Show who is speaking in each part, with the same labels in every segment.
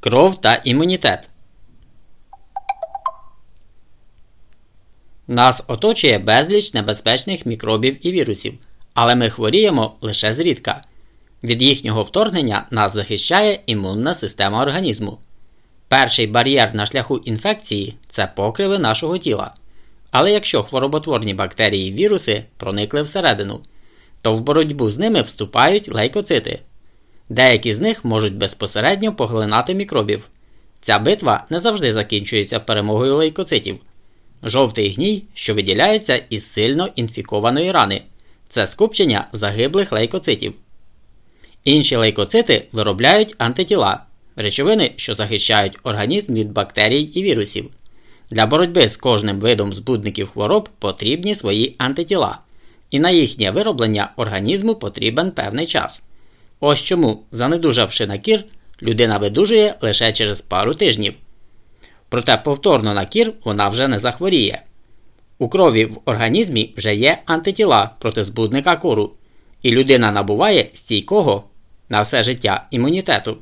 Speaker 1: Кров та імунітет. Нас оточує безліч небезпечних мікробів і вірусів, але ми хворіємо лише зрідка. Від їхнього вторгнення нас захищає імунна система організму. Перший бар'єр на шляху інфекції це покриви нашого тіла. Але якщо хвороботворні бактерії і віруси проникли всередину, то в боротьбу з ними вступають лейкоцити. Деякі з них можуть безпосередньо поглинати мікробів. Ця битва не завжди закінчується перемогою лейкоцитів. Жовтий гній, що виділяється із сильно інфікованої рани, це скупчення загиблих лейкоцитів. Інші лейкоцити виробляють антитіла, речовини, що захищають організм від бактерій і вірусів. Для боротьби з кожним видом збудників хвороб потрібні свої антитіла, і на їхнє вироблення організму потрібен певний час. Ось чому, занедужавши на кір, людина видужує лише через пару тижнів. Проте повторно на кір вона вже не захворіє. У крові в організмі вже є антитіла проти збудника кору, і людина набуває стійкого на все життя імунітету.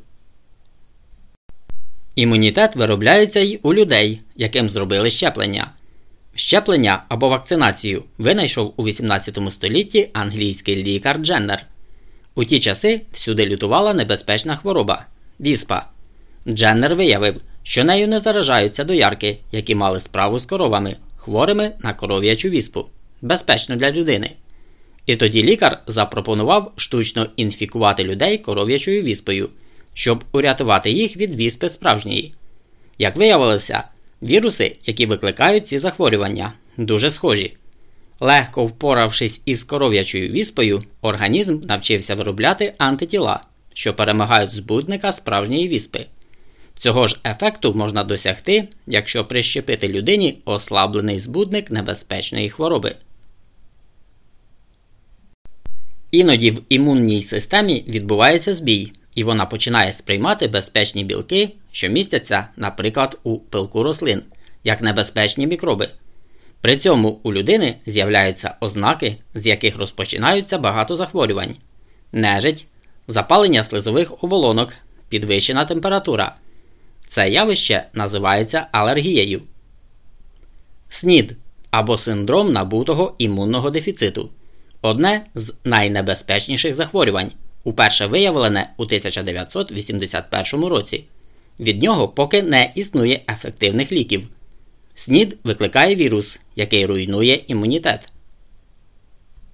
Speaker 1: Імунітет виробляється й у людей, яким зробили щеплення. Щеплення або вакцинацію винайшов у 18 столітті англійський лікар Дженнер. У ті часи всюди лютувала небезпечна хвороба віспа. Дженнер виявив, що нею не заражаються доярки, які мали справу з коровами, хворими на коров'ячу віспу, безпечно для людини. І тоді лікар запропонував штучно інфікувати людей коров'ячою віспою, щоб урятувати їх від віспи справжньої. Як виявилося, віруси, які викликають ці захворювання, дуже схожі. Легко впоравшись із коров'ячою віспою, організм навчився виробляти антитіла, що перемагають збудника справжньої віспи. Цього ж ефекту можна досягти, якщо прищепити людині ослаблений збудник небезпечної хвороби. Іноді в імунній системі відбувається збій, і вона починає сприймати безпечні білки, що містяться, наприклад, у пилку рослин, як небезпечні мікроби. При цьому у людини з'являються ознаки, з яких розпочинаються багато захворювань, нежить, запалення слизових оболонок, підвищена температура. Це явище називається алергією. СНІД або синдром набутого імунного дефіциту одне з найнебезпечніших захворювань, уперше виявлене у 1981 році. Від нього поки не існує ефективних ліків. СНІД викликає вірус, який руйнує імунітет.